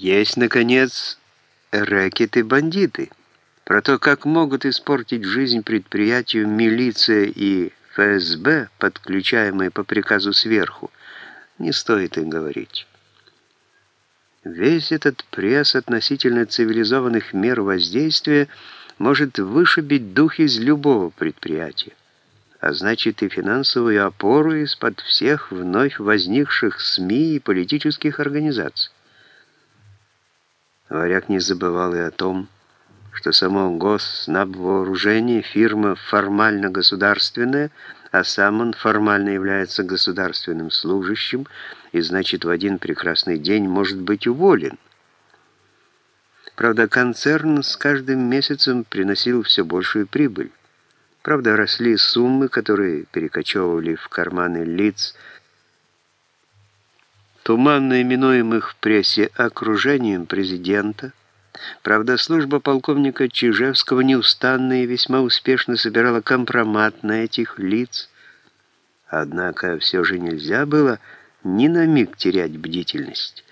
Есть, наконец, рэкеты-бандиты. Про то, как могут испортить жизнь предприятию милиция и ФСБ, подключаемые по приказу сверху, не стоит и говорить. Весь этот пресс относительно цивилизованных мер воздействия может вышибить дух из любого предприятия, а значит и финансовую опору из-под всех вновь возникших СМИ и политических организаций. Варяг не забывал и о том, что само Госнабвооружение – фирма формально государственная, а сам он формально является государственным служащим и, значит, в один прекрасный день может быть уволен. Правда, концерн с каждым месяцем приносил все большую прибыль. Правда, росли суммы, которые перекочевывали в карманы лиц, туманно именуемых в прессе окружением президента. Правда, служба полковника Чижевского неустанно и весьма успешно собирала компромат на этих лиц. Однако все же нельзя было ни на миг терять бдительность.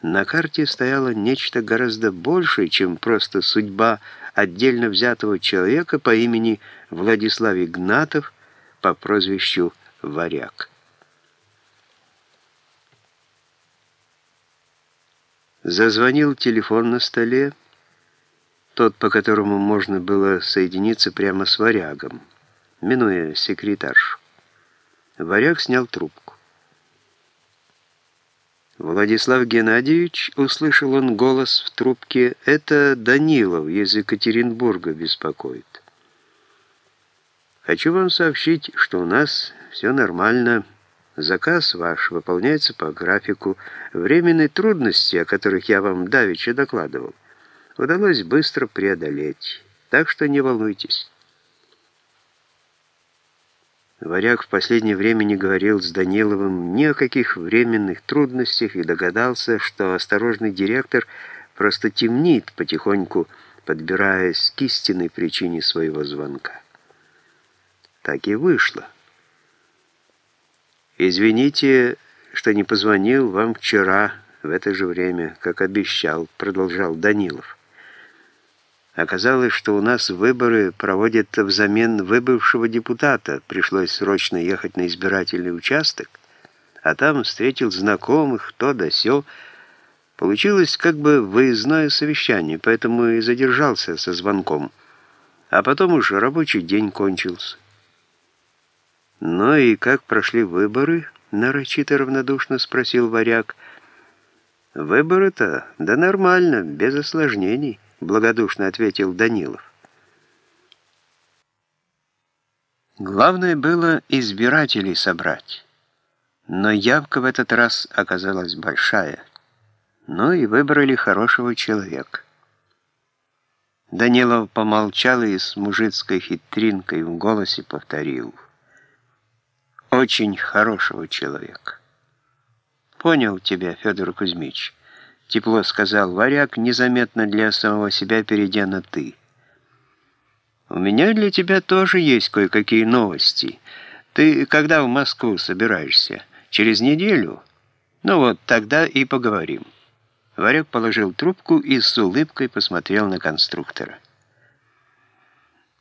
На карте стояло нечто гораздо большее, чем просто судьба отдельно взятого человека по имени Владислав Игнатов по прозвищу Варяг. Зазвонил телефон на столе, тот, по которому можно было соединиться прямо с варягом, минуя секретаршу. Варяг снял трубку. Владислав Геннадьевич, услышал он голос в трубке, это Данилов из Екатеринбурга беспокоит. Хочу вам сообщить, что у нас все нормально, Заказ ваш выполняется по графику. Временные трудности, о которых я вам давеча докладывал, удалось быстро преодолеть. Так что не волнуйтесь. Варяг в последнее время не говорил с Даниловым ни о каких временных трудностях и догадался, что осторожный директор просто темнит потихоньку, подбираясь к истинной причине своего звонка. Так и вышло. «Извините, что не позвонил вам вчера в это же время, как обещал», — продолжал Данилов. Оказалось, что у нас выборы проводят взамен выбывшего депутата. Пришлось срочно ехать на избирательный участок, а там встретил знакомых, то да сё. Получилось как бы выездное совещание, поэтому и задержался со звонком. А потом уж рабочий день кончился. «Ну и как прошли выборы?» — нарочито равнодушно спросил варяг. «Выборы-то? Да нормально, без осложнений», — благодушно ответил Данилов. Главное было избирателей собрать. Но явка в этот раз оказалась большая. Ну и выбрали хорошего человека. Данилов помолчал и с мужицкой хитринкой в голосе повторил — очень хорошего человека. Понял тебя, Федор Кузьмич, тепло сказал варяг, незаметно для самого себя перейдя на «ты». У меня для тебя тоже есть кое-какие новости. Ты когда в Москву собираешься? Через неделю? Ну вот, тогда и поговорим. Варяг положил трубку и с улыбкой посмотрел на конструктора.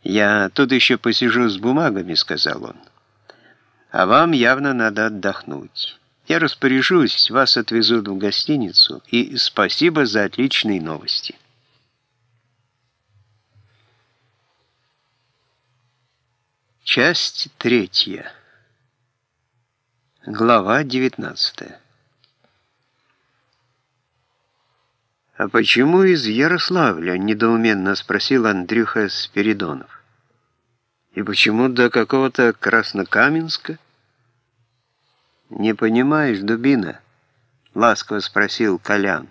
«Я тут еще посижу с бумагами», — сказал он. А вам явно надо отдохнуть. Я распоряжусь, вас отвезут в гостиницу, и спасибо за отличные новости. Часть третья. Глава девятнадцатая. «А почему из Ярославля?» — недоуменно спросил Андрюха Спиридонов. И почему до какого-то Краснокаменска? Не понимаешь, дубина? Ласково спросил Колян.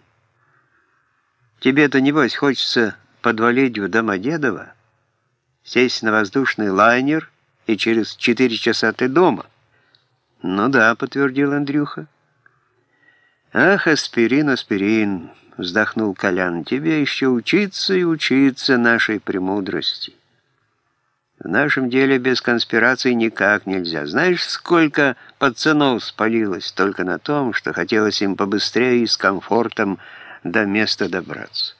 Тебе-то, небось, хочется подвалить в Домодедово, сесть на воздушный лайнер, и через четыре часа ты дома. Ну да, подтвердил Андрюха. Ах, аспирин, аспирин, вздохнул Колян, тебе еще учиться и учиться нашей премудрости. В нашем деле без конспирации никак нельзя. Знаешь, сколько пацанов спалилось только на том, что хотелось им побыстрее и с комфортом до места добраться.